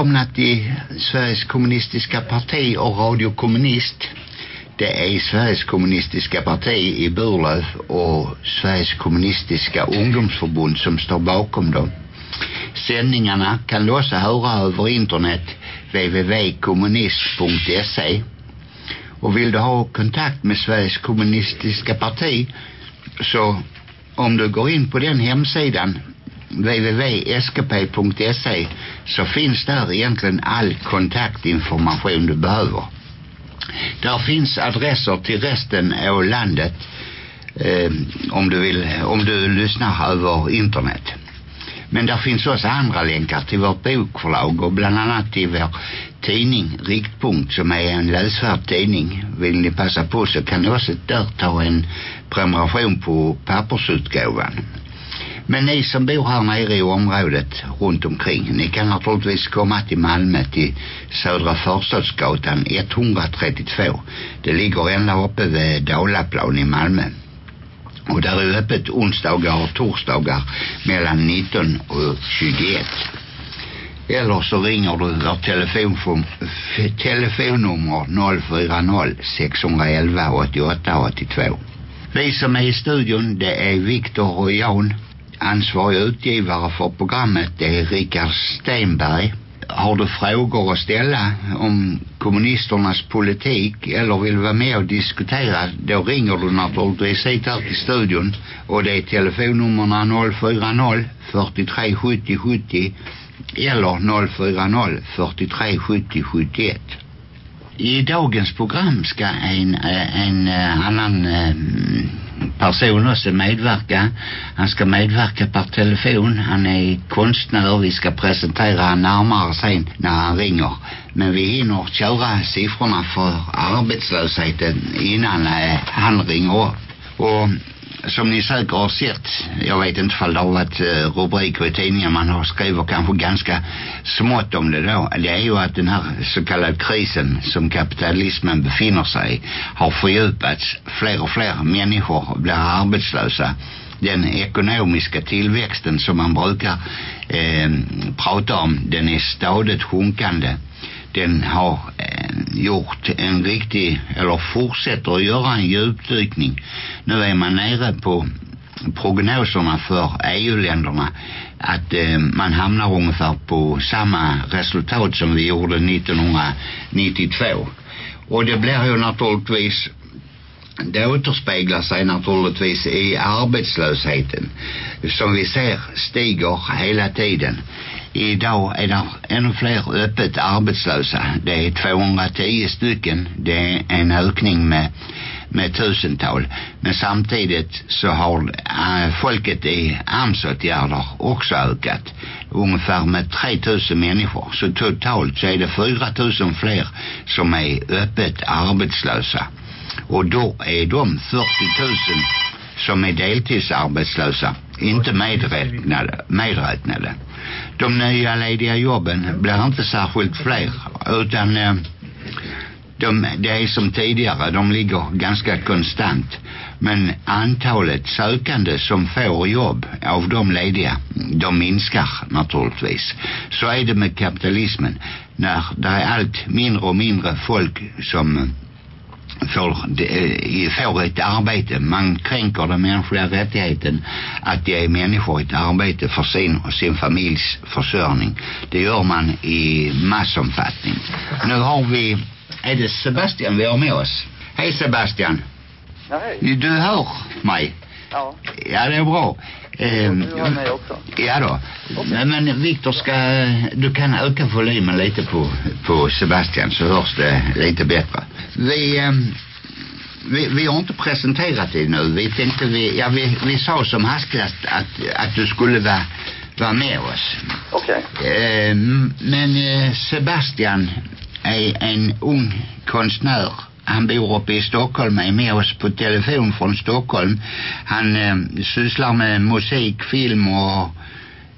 välkomna till Sveriges kommunistiska parti och Radio Kommunist. Det är Sveriges kommunistiska parti i Burlöv och Sveriges kommunistiska ungdomsförbund som står bakom dem. Sändningarna kan du också höra över internet www.kommunist.se och vill du ha kontakt med Sveriges kommunistiska parti så om du går in på den hemsidan www.skp.se så finns där egentligen all kontaktinformation du behöver. Där finns adresser till resten av landet eh, om du vill om du lyssnar över internet. Men där finns också andra länkar till vårt bokförlag och bland annat till vår tidning Riktpunkt som är en läsvärd tidning. Vill ni passa på så kan ni också där ta en prenumeration på pappersutgåvan. Men ni som bor här nere i området runt omkring, ni kan naturligtvis komma till Malmö till Södra Förstadsgatan 132. Det ligger ända uppe vid Dalaplan i Malmö. Och där är öppet onsdagar och torsdagar mellan 19 och 21. Eller så ringer du vårt telefon, telefonnummer 040 611 88 82. Vi som är i studion det är Viktor och Jan. Ansvarig utgivare för programmet det är Richard Stenberg. Har du frågor att ställa om kommunisternas politik eller vill vara med och diskutera då ringer du naturligtvis hit här till studion och det är telefonnummerna 040 43 70 70 eller 040 43 70 71. I dagens program ska en, eh, en, en annan eh, person också medverka. Han ska medverka per telefon. Han är konstnär. Vi ska presentera han närmare sen när han ringer. Men vi hinner köra siffrorna för arbetslösheten innan eh, han ringer upp. Och som ni säkert har sett, jag vet inte ifall det har varit eh, rubriker i tidningar, man har skrivit kanske ganska smått om det då. Det är ju att den här så kallade krisen som kapitalismen befinner sig i har fördjupats. Fler och fler människor blir arbetslösa den ekonomiska tillväxten som man brukar eh, prata om den är stadigt sjunkande den har eh, gjort en riktig eller fortsätter att göra en djupdykning. Nu är man nere på prognoserna för EU-länderna att eh, man hamnar ungefär på samma resultat som vi gjorde 1992 och det blir ju naturligtvis det återspeglar sig naturligtvis i arbetslösheten som vi ser stiger hela tiden idag är det ännu fler öppet arbetslösa. Det är 210 stycken. Det är en ökning med med tusental. Men samtidigt så har eh, folket i AMS-åtgärder också ökat. Ungefär med 3000 människor. Så totalt så är det 4000 fler som är öppet arbetslösa. Och då är de 40 000 som är deltidsarbetslösa inte medräknade, medräknade. De nya lediga jobben blir inte särskilt fler utan eh, de, det är som tidigare, de ligger ganska konstant. Men antalet sökande som får jobb av de lediga, de minskar naturligtvis. Så är det med kapitalismen. När det är allt mindre och mindre folk som får, får ett arbete. Man kränker den mänskliga rättigheten att ge människor ett arbete för sin och sin familjs försörjning. Det gör man i massomfattning. Nu har vi, är det Sebastian vi har med oss? Hej Sebastian. Ja, hej. Du hör mig? Ja. Ja, det är bra. Ehm, du hör mig också. Ja då. Okay. Men Viktor ska, du kan öka volymen lite på, på Sebastian så hörs det lite bättre. Vi, eh, vi, vi har inte presenterat dig nu. Vi tänkte vi, ja vi, vi sa som hastigast att, att du skulle vara, vara med oss. Okej. Okay. Eh, men eh, Sebastian är en ung konstnär han bor uppe i Stockholm är med oss på telefon från Stockholm han eh, sysslar med musik, film och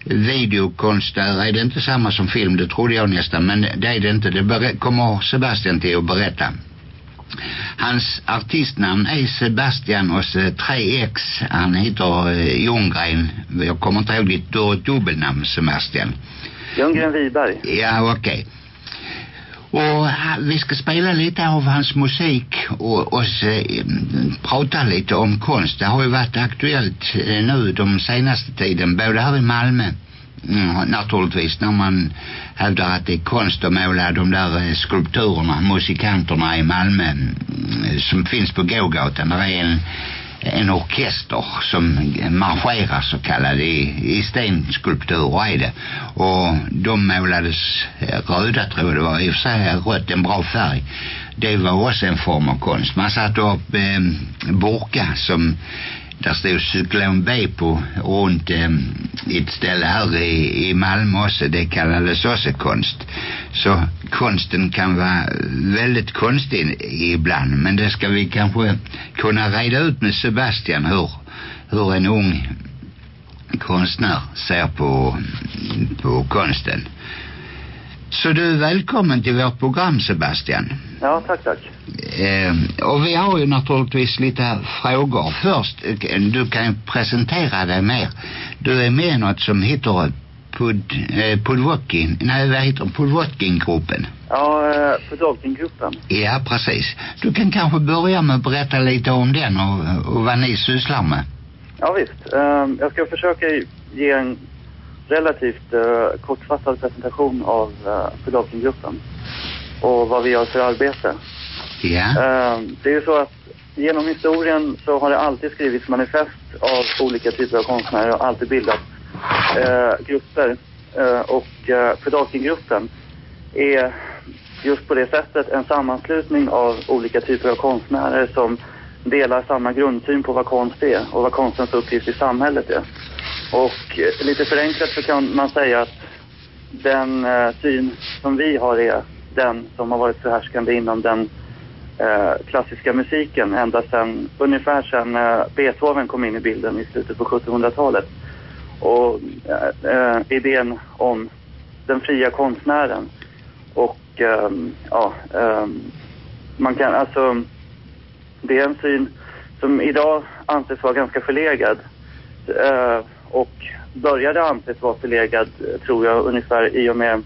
videokonst där är det inte samma som film det trodde jag nästan men det är det inte det kommer Sebastian till att berätta Hans artistnamn är Sebastian och så 3X. Han heter eh, Ljunggren. Jag kommer inte ihåg ditt dubbelnamn Sebastian. Ljunggren Wiberg. Ja, okej. Okay. Och vi ska spela lite av hans musik och, och øh, se, prata lite om konst. Det har ju varit aktuellt øh, nu de senaste tiden, både här i Malmö Mm, naturligtvis när man hävdar att det är konst att måla de där øh, skulpturerna, musikanterna i Malmö mm, som finns på gågatan. Det är en, en orkester som marscherar så kallade i, i stenskulpturer är det. Och de målades röda tror jag det var. I och för sig rött en bra färg. Det var också en form av konst. Man satte upp eh, øh, burka som där stod cyklon B på runt eh, ett ställe här i, i Malmö också. Det kallades också konst. Så konsten kan vara väldigt konstig ibland. Men det ska vi kanske kunna reda ut med Sebastian hur, hur en ung konstnär ser på, på konsten. Så du är välkommen till vårt program Sebastian. Ja, tack, tack. Eh, och vi har ju naturligtvis lite frågor. Först, eh, du kan presentera dig mer. Du är med i något som heter Pud, eh, Pudvotkin, nej vad heter Pudvotkin-gruppen? Ja, eh, Pudvotkin-gruppen. Ja, precis. Du kan kanske börja med att berätta lite om den och, och vad ni sysslar med. Ja, visst. Uh, jag ska försöka ge en relativt uh, kortfattad presentation av uh, Pudvotkin-gruppen och vad vi gör för arbete. Ja. Uh, det är ju så att genom historien så har det alltid skrivits manifest av olika typer av konstnärer och alltid bildats uh, grupper. Uh, och uh, Fedakingruppen är just på det sättet en sammanslutning av olika typer av konstnärer som delar samma grundsyn på vad konst är och vad konstens uppgift i samhället är. Och eh, lite förenklat så kan man säga att den eh, syn som vi har är den som har varit förhärskande inom den eh, klassiska musiken ända sedan, ungefär sedan eh, Beethoven kom in i bilden i slutet på 1700-talet. Och eh, eh, idén om den fria konstnären. Och ehm, ja, ehm, man kan alltså, det är en syn som idag anses vara ganska förlegad. Eh, och började anses vara förlegad, tror jag, ungefär i och med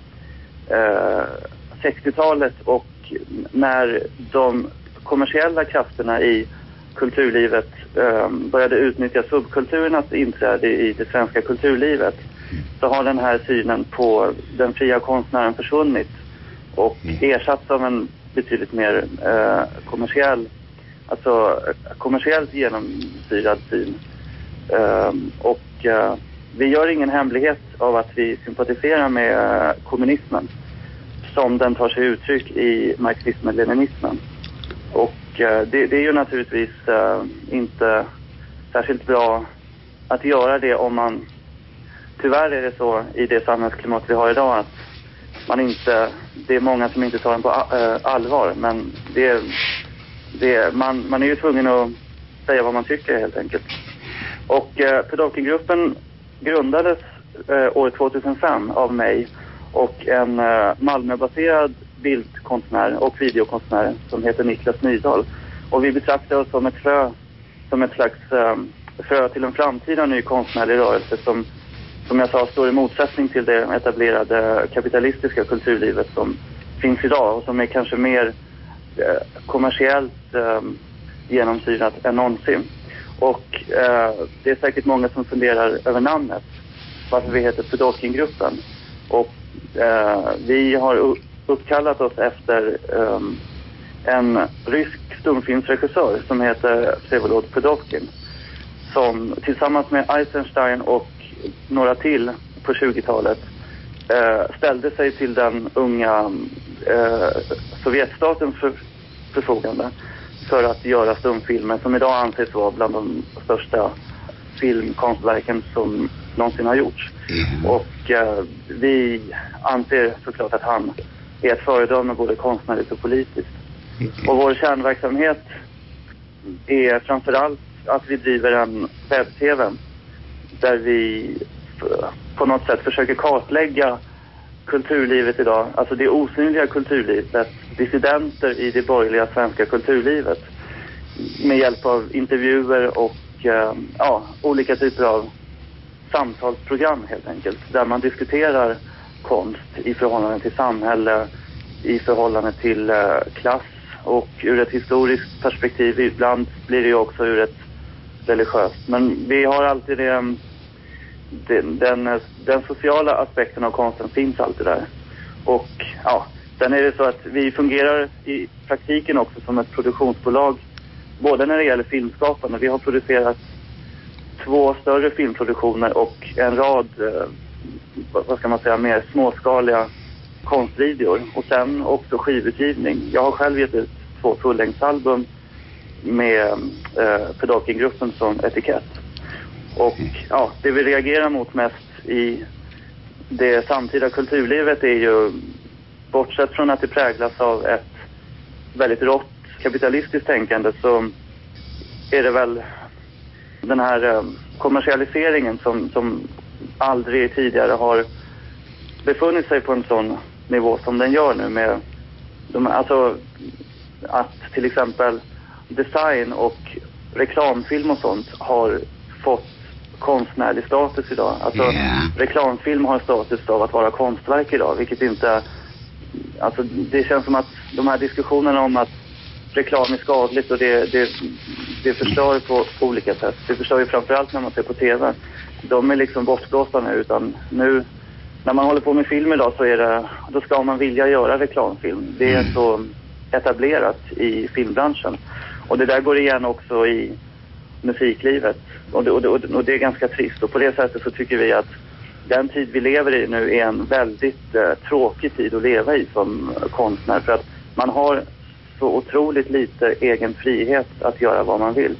60-talet eh, och när de kommersiella krafterna i kulturlivet eh, började utnyttja subkulturernas inträde i det svenska kulturlivet så har den här synen på den fria konstnären försvunnit och mm. ersatts av en betydligt mer eh, kommersiell, alltså kommersiellt genomsyrad syn. Eh, och eh, vi gör ingen hemlighet av att vi sympatiserar med eh, kommunismen som den tar sig uttryck i marxismen-leninismen. Och eh, det, det, är ju naturligtvis eh, inte särskilt bra att göra det om man... Tyvärr är det så i det samhällsklimat vi har idag att man inte... Det är många som inte tar den på äh, allvar, men det, det, man, man är ju tvungen att säga vad man tycker helt enkelt. Och eh, Pedokingruppen grundades eh, år 2005 av mig och en eh, Malmöbaserad bildkonstnär och videokonstnär som heter Niklas Nydahl. Och vi betraktar oss som ett frö, som ett slags eh, frö till en framtida ny konstnärlig rörelse som, som jag sa, står i motsättning till det etablerade kapitalistiska kulturlivet som finns idag och som är kanske mer eh, kommersiellt eh, genomsyrat än någonsin. Och eh, det är säkert många som funderar över namnet, varför vi heter Pudolkingruppen. Och eh, vi har uppkallat oss efter eh, en rysk stumfilmsregissör som heter Vsevolod Pudolkin. Som tillsammans med Eisenstein och några till på 20-talet eh, ställde sig till den unga eh, Sovjetstatens för, förfogande för att göra stumfilmer som idag anses vara bland de största filmkonstverken som någonsin har gjorts. Mm. Och eh, vi anser såklart att han är ett föredöme både konstnärligt och politiskt. Mm. Och vår kärnverksamhet är framförallt att vi driver en webb-tv där vi på något sätt försöker kartlägga kulturlivet idag, alltså det osynliga kulturlivet dissidenter i det borgerliga svenska kulturlivet med hjälp av intervjuer och eh, ja, olika typer av samtalsprogram helt enkelt där man diskuterar konst i förhållande till samhälle, i förhållande till eh, klass och ur ett historiskt perspektiv. Ibland blir det ju också ur ett religiöst. Men vi har alltid det, eh, den, den, den sociala aspekten av konsten finns alltid där. Och ja, sen är det så att vi fungerar i praktiken också som ett produktionsbolag både när det gäller filmskapande. Vi har producerat två större filmproduktioner och en rad, eh, vad ska man säga, mer småskaliga konstvideor. Och sen också skivutgivning. Jag har själv gett ut två fullängdsalbum med eh, Pedalking-gruppen som etikett. Och ja, det vi reagerar mot mest i det samtida kulturlivet är ju, bortsett från att det präglas av ett väldigt rått kapitalistiskt tänkande så är det väl den här eh, kommersialiseringen som, som aldrig tidigare har befunnit sig på en sån nivå som den gör nu med de, alltså att till exempel design och reklamfilm och sånt har fått konstnärlig status idag. Alltså Yeah. reklamfilm har status av att vara konstverk idag, vilket inte... Alltså det känns som att de här diskussionerna om att reklam är skadligt och det, det, det förstör på, på olika sätt. Det förstör ju framförallt när man ser på TV. De är liksom bortblåsta nu utan nu när man håller på med film idag så är det, då ska man vilja göra reklamfilm. Det är Mm. så etablerat i filmbranschen. Och det där går igen också i musiklivet. Och det, och, det, och det- är ganska trist. Och på det sättet så tycker vi att den tid vi lever i nu är en väldigt eh, tråkig tid att leva i som konstnär. För att man har så otroligt lite egen frihet att göra vad man vill.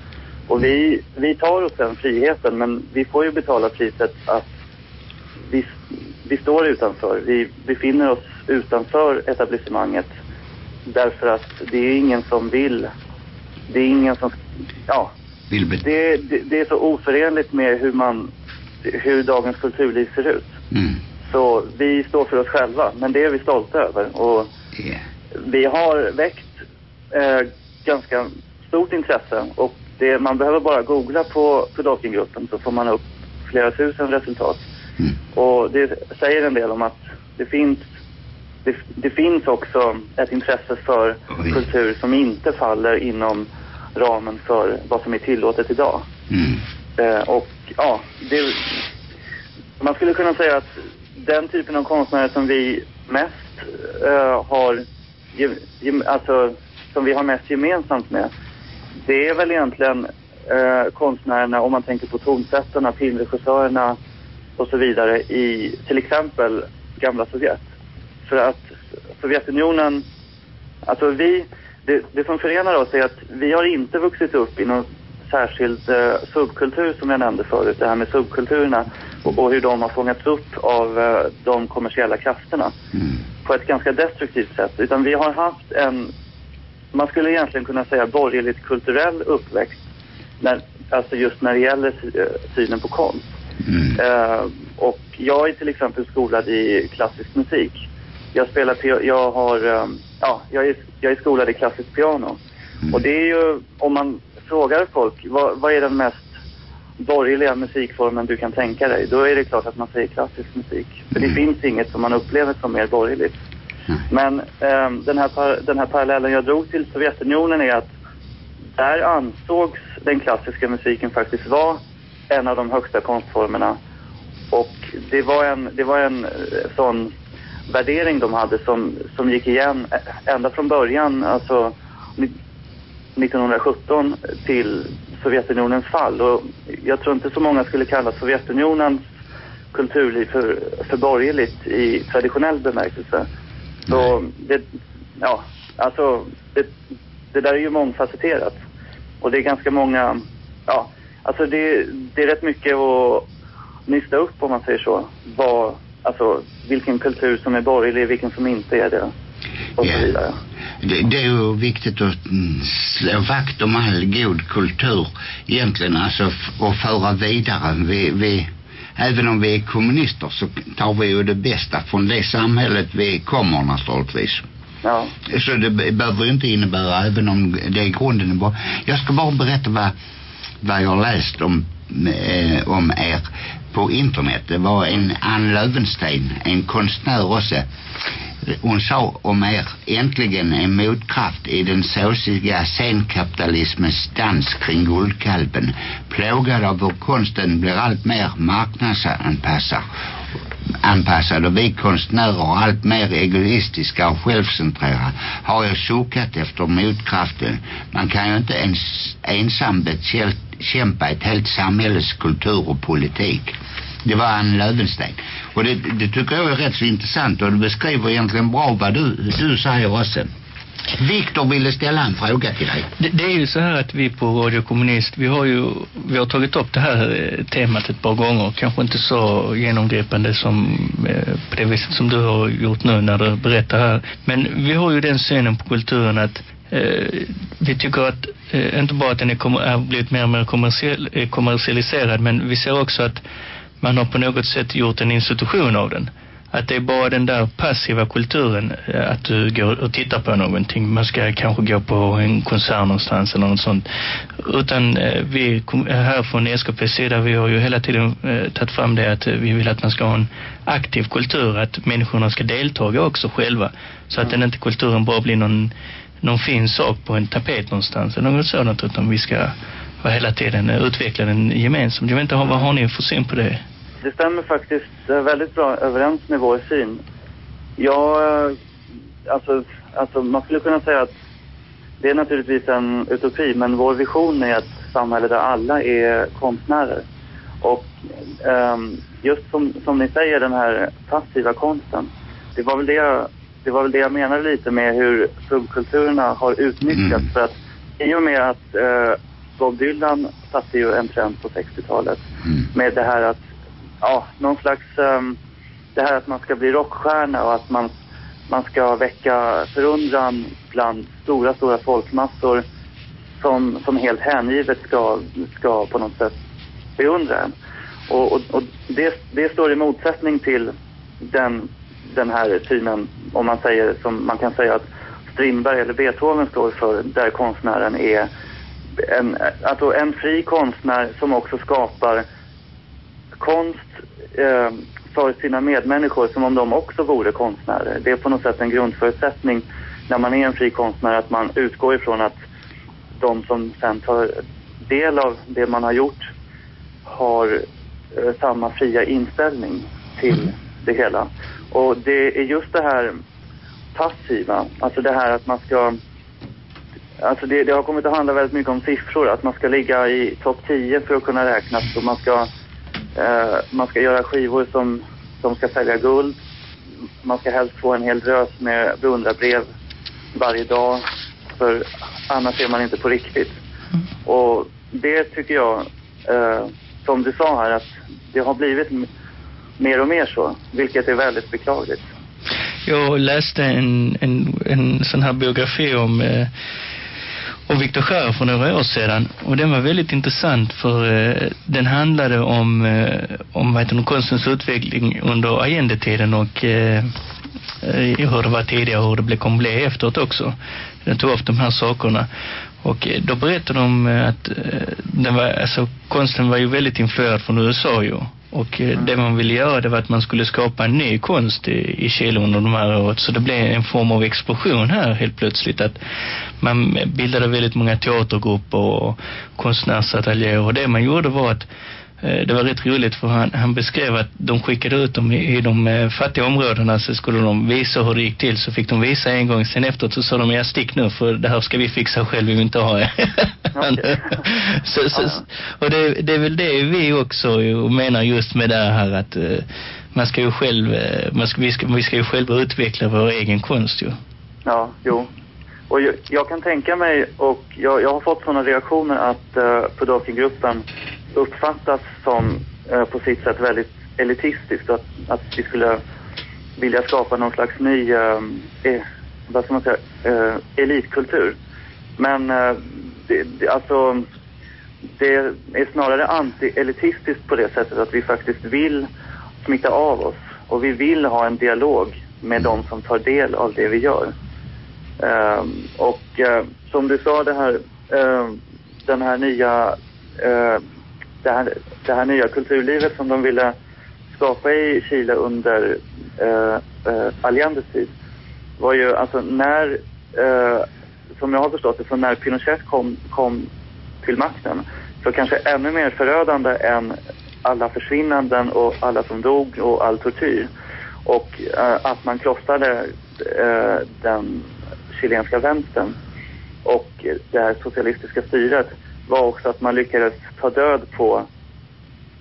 Och vi, vi tar oss den friheten men vi får ju betala priset att vi, vi står utanför. Vi befinner oss utanför etablissemanget därför att det är ingen som vill. Det är ingen som... Ja, vill det, det, det är så oförenligt med hur man... Hur dagens kulturliv ser ut. mm. Så vi står för oss själva, men det är vi stolta över. Och Yeah. vi har väckt eh, ganska stort intresse och det, man behöver bara googla på Pedalking-gruppen så får man upp flera tusen resultat. Mm. Och det säger en del om att det finns, det, det finns också ett intresse för Oj. kultur som inte faller inom ramen för vad som är tillåtet idag. Mm. Eh, och ja, det, man skulle kunna säga att den typen av konstnärer som vi mest eh, har, gem- alltså som vi har mest gemensamt med, det är väl egentligen eh, konstnärerna, om man tänker på tonsättarna, filmregissörerna och så vidare i till exempel gamla Sovjet. För att Sovjetunionen, alltså vi, det, det som förenar oss är att vi har inte vuxit upp i någon särskild eh, subkultur som jag nämnde förut, det här med subkulturerna och, och hur de har fångats upp av eh, de kommersiella krafterna Mm. på ett ganska destruktivt sätt. Utan vi har haft en, man skulle egentligen kunna säga borgerligt kulturell uppväxt. När, alltså just när det gäller eh, synen på konst. Mm. Eh, och jag är till exempel skolad i klassisk musik. Jag spelar, jag har, eh, ja, jag är, jag är skolad i klassiskt piano. Mm. Och det är ju, om man frågar folk, vad, vad är den mest borgerliga musikformen du kan tänka dig? Då är det klart att man säger klassisk musik. För det Mm. finns inget som man upplever som mer borgerligt. Nej. Men ehm, den, här par, den här parallellen jag drog till Sovjetunionen är att där ansågs den klassiska musiken faktiskt vara en av de högsta konstformerna. Och det var en, det var en eh, sån värdering de hade som, som gick igen ä- ända från början, alltså ni- 1917 till Sovjetunionens fall. Och jag tror inte så många skulle kalla Sovjetunionens kulturliv för, för borgerligt i traditionell bemärkelse. Så det, ja, alltså det, det där är ju mångfacetterat. Och det är ganska många, ja, alltså det, det är rätt mycket att nysta upp om man säger så. Vad, alltså vilken kultur som är borgerlig, vilken som inte är det. Och så Ja. vidare. Det, det är ju viktigt att mm, slå vakt om all god kultur egentligen alltså och föra vidare. Vi, vi, även om vi är kommunister så tar vi ju det bästa från det samhället vi kommer naturligtvis. Ja. Så det be- behöver ju inte innebära även om det i grunden är bra. Jag ska bara berätta vad, vad jag har läst om, eh, om er på internet. Det var en Ann Lövenstein, en konstnär också. Hon sa om er äntligen en motkraft i den såsiga senkapitalismens dans kring guldkalven. Plågad av hur konsten blir allt mer marknadsanpassad anpassad och vi konstnärer allt mer egoistiska och självcentrerade har jag suckat efter motkraften. Man kan ju inte ens ensam bekämpa ett helt samhälles kultur och politik. Det var Ann Lövenstein. Och det, det tycker jag är rätt så intressant och det beskriver egentligen bra vad du, du säger också. Viktor ville ställa en fråga till dig. Det, det är ju så här att vi på Radio Kommunist, vi har ju vi har tagit upp det här eh, temat ett par gånger. Kanske inte så genomgripande som eh, på det viset som du har gjort nu när du berättar här. Men vi har ju den synen på kulturen att vi tycker att eh, inte bara att den är, är blivit mer och mer kommersiell, eh, kommersialiserad men vi ser också att man har på något sätt gjort en institution av den. Att det är bara den där passiva kulturen eh, att du går och tittar på någonting. Man ska kanske gå på en konsert någonstans eller något sånt. Utan eh, vi här från SKPs sida, vi har ju hela tiden eh, tagit fram det att eh, vi vill att man ska ha en aktiv kultur. Att människorna ska deltaga också själva. Så att den inte kulturen bara blir någon, någon fin sak på en tapet någonstans eller något sådant. Utan vi ska vara hela tiden eh, utveckla den gemensamt. Jag vet inte, vad har ni för syn på det? Det stämmer faktiskt väldigt bra överens med vår syn. Jag, eh, alltså, alltså man skulle kunna säga att det är naturligtvis en utopi, men vår vision är ett samhälle där alla är konstnärer. Och um, just som, som ni säger, den här passiva konsten. Det var väl det jag, det var väl det jag menade lite med hur subkulturerna har utnyttjats. Mm. För att i och med att eh, Bob Dylan satte ju en trend på 60-talet Mm. med det här att, ja, någon slags, ehm, det här att man ska bli rockstjärna och att man, man ska väcka förundran bland stora, stora folkmassor som, som helt hängivet ska, ska på något sätt beundra en. Och, och, och det, det står i motsättning till den, den här synen, om man säger, som man kan säga att Strindberg eller Beethoven står för, där konstnären är en, alltså en fri konstnär som också skapar konst eh, för sina medmänniskor som om de också vore konstnärer. Det är på något sätt en grundförutsättning när man är en fri konstnär att man utgår ifrån att de som sen tar del av det man har gjort har eh, samma fria inställning till det hela. Och det är just det här passiva, alltså det här att man ska Alltså det, det har kommit att handla väldigt mycket om siffror, att man ska ligga i topp 10 för att kunna räknas och man ska, eh, man ska göra skivor som, som ska sälja guld. Man ska helst få en hel drös med beundrarbrev varje dag, för annars är man inte på riktigt. Och det tycker jag, eh, som du sa här, att det har blivit mer och mer så, vilket är väldigt beklagligt. Jag läste en, en, en sån här biografi om, eh, om Viktor Schär för några år sedan. Och den var väldigt intressant för eh, den handlade om, eh, om vad heter konstens utveckling under agendetiden och eh, eh, hur det var tidigare och hur det blev, kommer bli efteråt också. Den tog upp de här sakerna. Och eh, då berättade de eh, att den var, alltså, konsten var ju väldigt influerad från USA ju. Och eh, det man ville göra det var att man skulle skapa en ny konst i, i Chile under de här året. Så det blev en form av explosion här helt plötsligt. Att man bildade väldigt många teatergrupper och konstnärsateljéer. Och det man gjorde var att det var rätt roligt för han, han beskrev att de skickade ut dem i, i de eh, fattiga områdena så skulle de visa hur det gick till så fick de visa en gång sen efteråt så sa de ja stick nu för det här ska vi fixa själv vi vill inte ha er. Okej. så, så, och det, det är väl det vi också menar just med det här att eh, man ska ju själv eh, man ska, vi, ska, vi ska ju själva utveckla vår egen konst ju. Ja, jo. Och jag, jag kan tänka mig, och jag, jag har fått sådana reaktioner att uh, Pudovkin-gruppen uppfattas som eh, på sitt sätt väldigt elitistiskt. Att, att vi skulle vilja skapa någon slags ny, eh, eh, vad ska man säga, eh, elitkultur. Men eh, det, det, alltså, det är snarare anti-elitistiskt på det sättet att vi faktiskt vill smitta av oss och vi vill ha en dialog med de som tar del av det vi gör. Ehm, och eh, som du sa, det här, ehm, den här nya, eh, det, här, det här nya kulturlivet som de ville skapa i Chile under eh, eh, Allendes tid var ju alltså när, eh, som jag har förstått det, så när Pinochet kom, kom till makten så kanske ännu mer förödande än alla försvinnanden och alla som dog och all tortyr. Och eh, att man krossade eh, den chilenska vänstern och det här socialistiska styret var också att man lyckades ta död på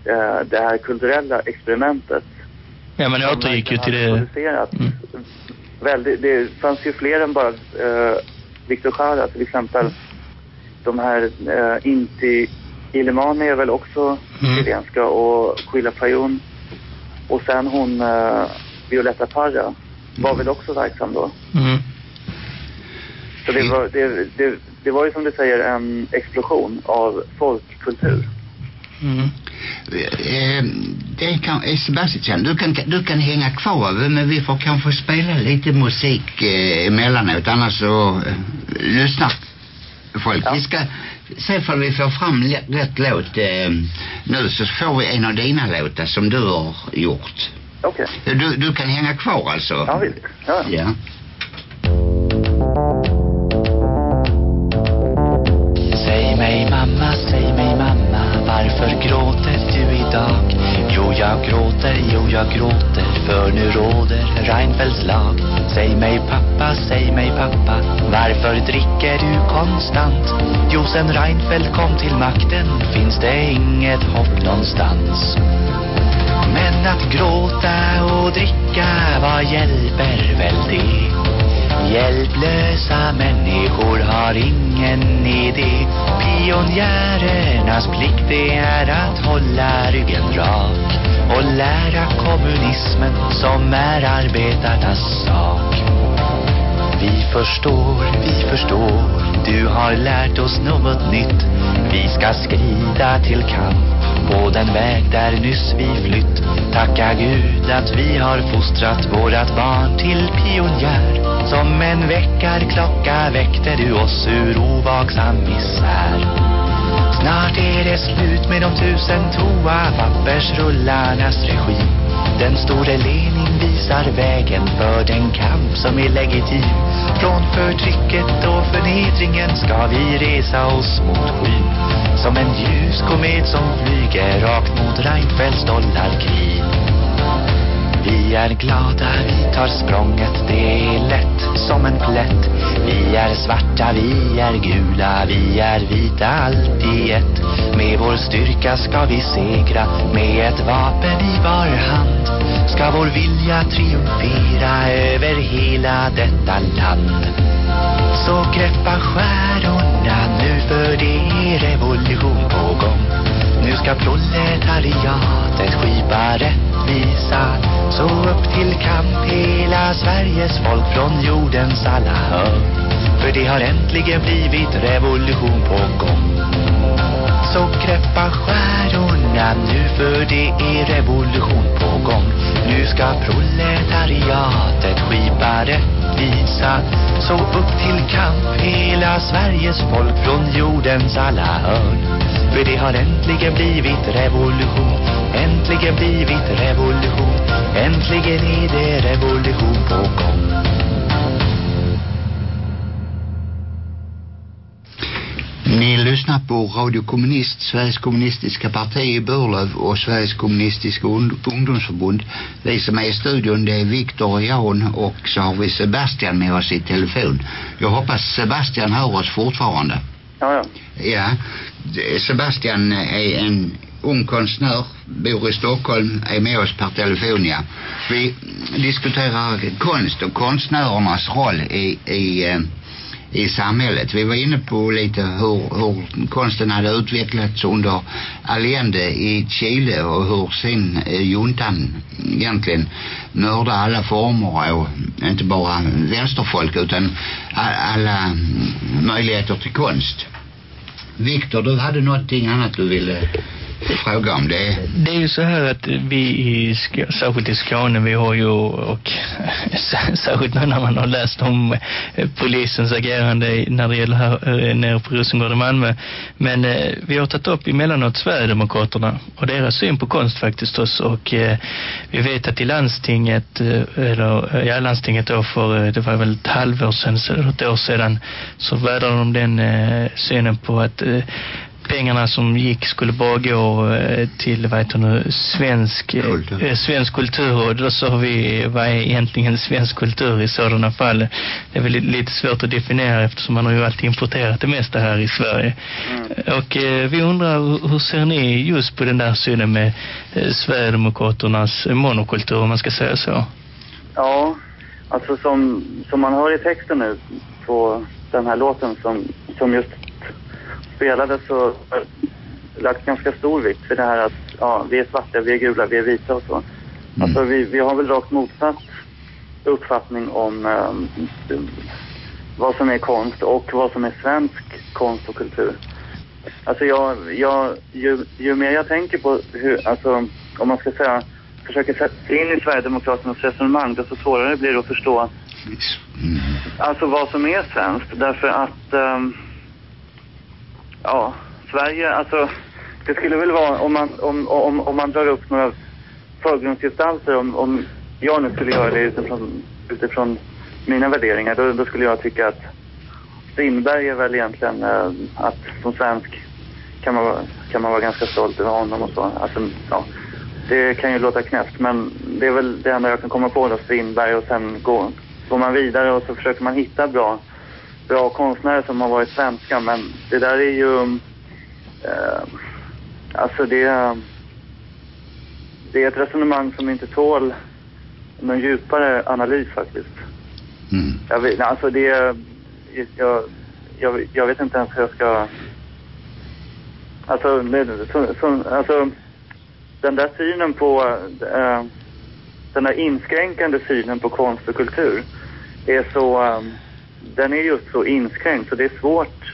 eh, det här kulturella experimentet. Ja, men jag återgick ju till det... Mm. Väldigt, det fanns ju fler än bara eh, Victor Jara, till exempel de här eh, Inti Illimani är väl också mm. chilenska och Quilla Payun och sen hon eh, Violetta Parra var mm. väl också verksam då. Mm. Så det var, det, det, det var ju som du säger en explosion av folkkultur. Mm. Eh, det kan, eh, Sebastian, du kan, du kan hänga kvar men vi får kanske spela lite musik eh, emellanåt annars så eh, lyssnar folk. Ja. Vi ska se för vi får fram rätt låt eh, nu så får vi en av dina låtar som du har gjort. Okej. Okay. Du, du kan hänga kvar alltså? Ja, visst. Ja. ja. Mamma, säg mig mamma, varför gråter du idag? Jo, jag gråter, jo, jag gråter, för nu råder Reinfeldts lag. Säg mig pappa, säg mig pappa, varför dricker du konstant? Jo, sen Reinfeldt kom till makten finns det inget hopp någonstans. Men att gråta och dricka, vad hjälper väl det? Hjälplösa människor har ingen idé. Pionjärernas plikt det är att hålla ryggen rak och lära kommunismen som är arbetarnas sak. Vi förstår, vi förstår, du har lärt oss något nytt. Vi ska skrida till kamp på den väg där nyss vi flytt. Tacka Gud att vi har fostrat vårat barn till pionjär. Som en väckarklocka väckte du oss ur ovaksam misär. Snart är det slut med de tusen toa pappersrullarnas regim den store Lenin visar vägen för den kamp som är legitim. Från förtrycket och förnedringen ska vi resa oss mot skyn. Som en ljus komet som flyger rakt mot Reinfeldts dollarkrig vi är glada, vi tar språnget, det är lätt som en plätt. Vi är svarta, vi är gula, vi är vita, allt i ett. Med vår styrka ska vi segra, med ett vapen i var hand. Ska vår vilja triumfera över hela detta land. Så greppa stjärnorna nu för det är revolution på gång. Nu ska proletariatet skipa rättvisa. Så upp till kamp hela Sveriges folk från jordens alla hörn. För det har äntligen blivit revolution på gång. Så greppa stjärnorna. Nu för det är revolution på gång. Nu ska proletariatet skipa rättvisa. Så upp till kamp hela Sveriges folk från jordens alla hörn. För det har äntligen blivit revolution. Äntligen blivit revolution. Äntligen är det revolution på gång. Ni lyssnar på Radio Kommunist, Sveriges kommunistiska parti i Burlöv och Sveriges kommunistiska ungdomsförbund. Vi som är i studion det är Viktor och Jan och så har vi Sebastian med oss i telefon. Jag hoppas Sebastian hör oss fortfarande. Ja, ja. Ja, Sebastian är en ung konstnär, bor i Stockholm, är med oss per telefon, ja. Vi diskuterar konst och konstnärernas roll i, i, eh, i samhället. Vi var inne på lite hur, hur konsten hade utvecklats under Allende i Chile och hur sen eh, juntan egentligen mördade alla former och inte bara vänsterfolk utan alla mm, möjligheter till konst. Viktor, du hade någonting annat du ville fråga om det? Det är ju så här att vi i, Sk- särskilt i Skåne, vi har ju, och särskilt nu när man har läst om eh, polisens agerande när det gäller här eh, nere på Rosengård i Malmö. Men eh, vi har tagit upp emellanåt Sverigedemokraterna och deras syn på konst faktiskt också. Och eh, vi vet att i landstinget, eh, eller ja, landstinget då för, det var väl ett halvår sedan, så- ett år sedan, så värdade de den eh, synen på att eh, pengarna som gick skulle bara gå eh, till vad heter nu, svensk, eh, Kultur. eh, svensk kultur och då sa vi vad är egentligen svensk kultur i sådana fall. Det är väl li- lite svårt att definiera eftersom man har ju alltid importerat det mesta här i Sverige. Och eh, vi undrar hur- hur ser ni just på den där synen med eh, Sverigedemokraternas monokultur om man ska säga så? Ja, alltså som, som man hör i texten nu på den här låten som, som just spelades så jag lagt ganska stor vikt vid det här att ja, vi är svarta, vi är gula, vi är vita och så. Alltså vi, vi har väl rakt motsatt uppfattning om eh, vad som är konst och vad som är svensk konst och kultur. Alltså jag, jag ju, ju mer jag tänker på hur, alltså om man ska säga, försöker sätta in i Sverigedemokraternas resonemang, desto svårare blir det att förstå Mm. Alltså vad som är svenskt. Därför att, ehm, ja, Sverige, alltså det skulle väl vara om man, om, om, om man drar upp några förgrundsgestalter, om, om jag nu skulle göra det utifrån, utifrån mina värderingar, då, då skulle jag tycka att Strindberg är väl egentligen eh, att som svensk kan man, vara- kan man vara ganska stolt över honom och så. Alltså, ja, det kan ju låta knäppt men det är väl det enda jag kan komma på då, Strindberg och sen går, går man vidare och så försöker man hitta bra, bra konstnärer som har varit svenska men det där är ju eh, alltså det det är ett resonemang som inte tål någon djupare analys faktiskt. Mm. Jag vet, alltså det... Jag, jag, jag vet inte ens hur jag ska... Alltså, det, så, så, alltså den där synen på... Eh, den där inskränkande synen på konst och kultur är så... Eh, den är just så inskränkt så det är svårt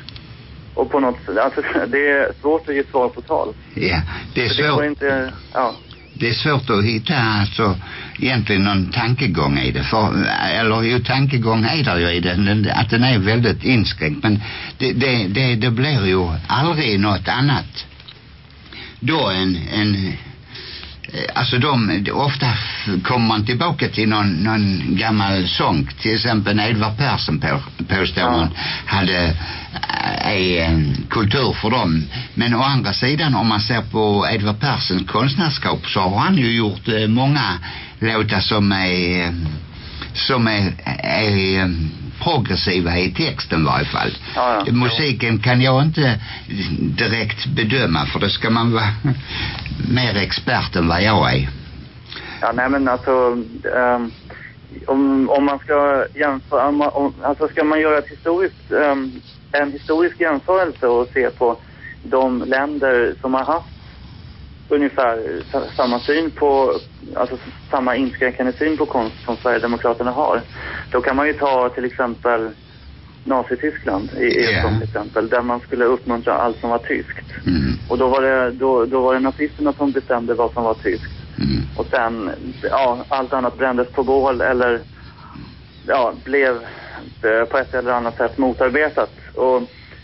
och på något sätt, alltså det är svårt att ge svar på tal. Ja, det är För det svårt. inte, ja. Det är svårt att hitta alltså egentligen någon tankegång i det. För, eller ju tankegång är där ju i den, att den är väldigt inskränkt. Men det, det, det, det blir ju aldrig något annat då än, än Alltså de, ofta kommer man tillbaka till någon, någon gammal sång. Till exempel Edvard Persson på, påstår Ja. man hade äh, är en kultur för dem. Men å andra sidan om man ser på Edvard Perssons konstnärskap så har han ju gjort eh, många låtar som är eh, som är, är eh, progressiva i texten i varje fall. Ja, ja. Musiken kan jag inte direkt bedöma för det ska man vara mer expert än vad jag är. Ja, nej men alltså, ehm, om, om man ska jämföra, om, om, alltså ska man göra ett historiskt, ehm, en historisk jämförelse och se på de länder som har haft ungefär sa- samma syn på, alltså samma inskränkande syn på konst som Sverigedemokraterna har. Då kan man ju ta till exempel Nazityskland i, Ja. sådant exempel, där man skulle uppmuntra allt som var tyskt. Mm. Och då var det, då, då var det nazisterna som bestämde vad som var tyskt. Mm. Och sen, ja, allt annat brändes på bål eller ja, blev eh, på ett eller annat sätt motarbetat. Och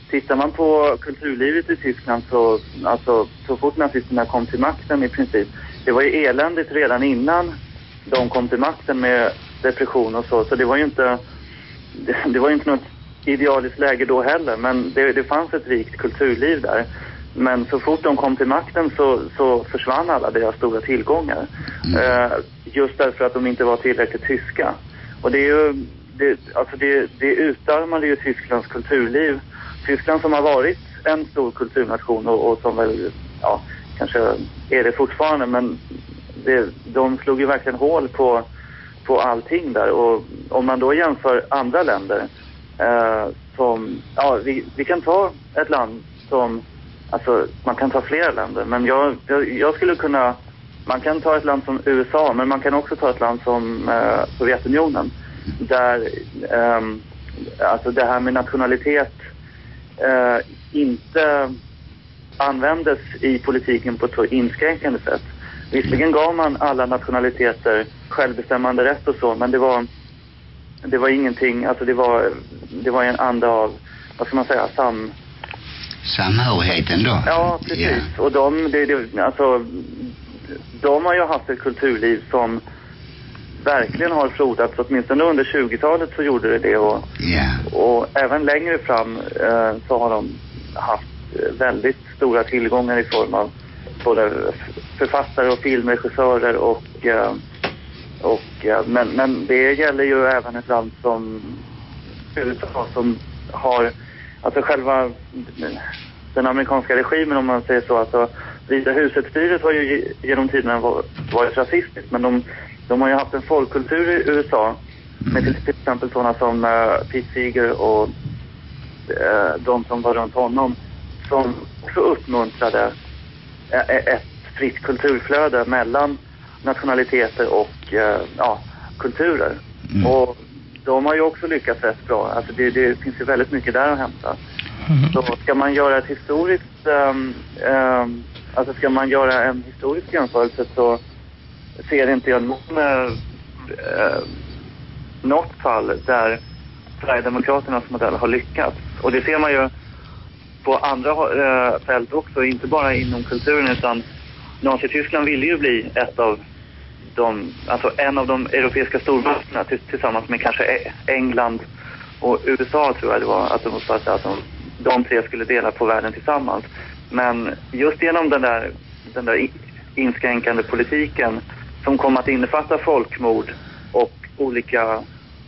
tittar man på kulturlivet i Tyskland så, alltså så fort nazisterna kom till makten i princip, det var ju eländigt redan innan de kom till makten med depression och så, så det var ju inte, det, var ju inte något idealiskt läge då heller, men det, det fanns ett rikt kulturliv där. Men så fort de kom till makten så, så försvann alla deras stora tillgångar. Eh, just därför att de inte var tillräckligt tyska. Och det är ju, det, alltså det, det utarmade ju Tysklands kulturliv. Tyskland som har varit en stor kulturnation och, och som väl, ja, kanske är det fortfarande, men det, de slog ju verkligen hål på, på allting där. Och om man då jämför andra länder eh, som, ja, vi, vi kan ta ett land som, alltså man kan ta flera länder, men jag, jag, jag skulle kunna, man kan ta ett land som USA, men man kan också ta ett land som eh, Sovjetunionen, där, eh, alltså det här med nationalitet eh, inte användes i politiken på ett så inskränkande sätt. Visserligen gav man alla nationaliteter självbestämmande rätt och så, men det var, det var ingenting, alltså det var, det var en anda av, vad ska man säga, sam... Samhörigheten då? Ja, precis. Ja. Och de, det, det, alltså, de har ju haft ett kulturliv som verkligen har frodats, åtminstone under 20-talet så gjorde det det. Och, yeah. och även längre fram eh, så har de haft väldigt stora tillgångar i form av både författare och filmregissörer och, eh, och eh, men, men det gäller ju även ett land som USA som har, alltså själva den amerikanska regimen om man säger så, alltså Vita huset-styret har ju genom tiderna varit rasistiskt men de, de har ju haft en folkkultur i USA med till, till exempel sådana som uh, Pete Seeger och uh, de som var runt honom som också uppmuntrade ett fritt kulturflöde mellan nationaliteter och uh, ja, kulturer. Mm. Och de har ju också lyckats rätt bra. Alltså det, det finns ju väldigt mycket där att hämta. Mm. Så ska man göra ett historiskt, um, um, alltså ska man göra en historisk jämförelse så ser inte jag någon, eh, eh, något fall där Sverigedemokraternas modell har lyckats. Och det ser man ju på andra eh, fält också, inte bara inom kulturen utan Nazityskland ville ju bli ett av de, alltså en av de europeiska stormakterna tillsammans med kanske e-, England och USA tror jag det var att de, att de, de tre skulle dela på världen tillsammans. Men just genom den där, den där inskränkande politiken som kom att innefatta folkmord och olika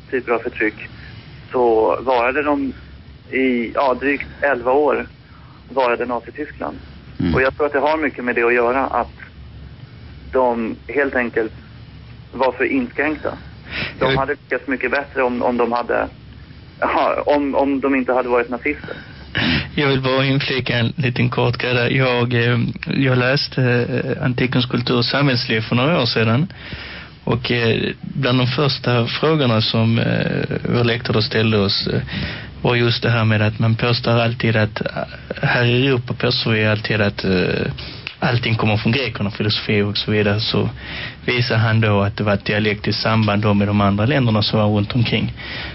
typer av förtryck så varade de i ja, drygt 11 år varade Nazityskland. Mm. Och jag tror att det har mycket med det att göra att de helt enkelt var för inskränkta. De hade lyckats mycket bättre om, om de hade, aha, om, om de inte hade varit nazister. Jag vill bara inflika en liten kort grej där. Jag, eh, jag läste eh, Antikens kultur och samhällsliv för några år sedan. Och eh, bland de första frågorna som eh, vår lektor ställde oss eh, var just det här med att man påstår alltid att eh, här i Europa påstår vi alltid att allting kommer från grekerna, filosofi och så vidare så visar han då att det var ett dialektiskt samband då med de andra länderna som var runt omkring.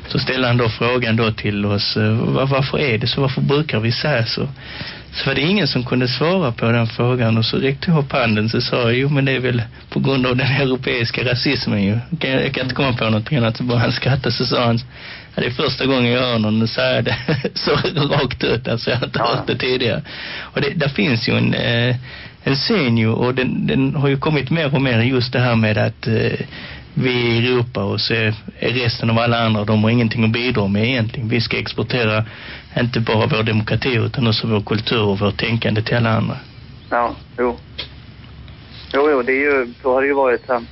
Så ställer han då frågan då till oss, eh, var, varför är det så? Varför brukar vi säga så? Så var det ingen som kunde svara på den frågan och så räckte jag upp handen så sa jag, jo men det är väl på grund av den europeiska rasismen ju. Jag kan, jag kan inte komma på någonting annat så bara han skrattade så sa han, ja, det är första gången jag hör någon säga det så rakt ut, alltså jag har inte hört det tidigare. Och det, där finns ju en, eh, en scen ju och den, den har ju kommit mer och mer just det här med att eh, vi i Europa och så är resten av alla andra, de har ingenting att bidra med egentligen. Vi ska exportera inte bara vår demokrati utan också vår kultur och vårt tänkande till alla andra. Ja, jo. Jo, jo, det är ju, så har det ju varit um,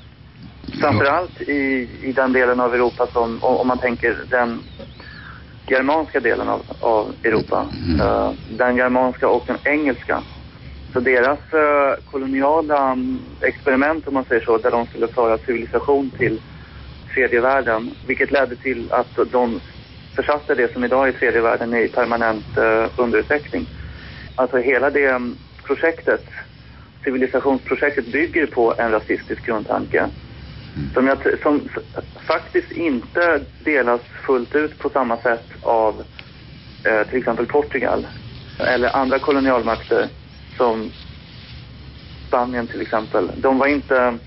framförallt i, i den delen av Europa som, om man tänker den germanska delen av, av Europa. Uh, den germanska och den engelska så deras eh, koloniala experiment, om man säger så, där de skulle föra civilisation till tredje världen, vilket ledde till att de försatte det som idag är tredje världen i permanent eh, underutveckling. Alltså hela det projektet, civilisationsprojektet, bygger på en rasistisk grundtanke. Som, jag, som faktiskt inte delas fullt ut på samma sätt av eh, till exempel Portugal eller andra kolonialmakter som Spanien till exempel. De var inte,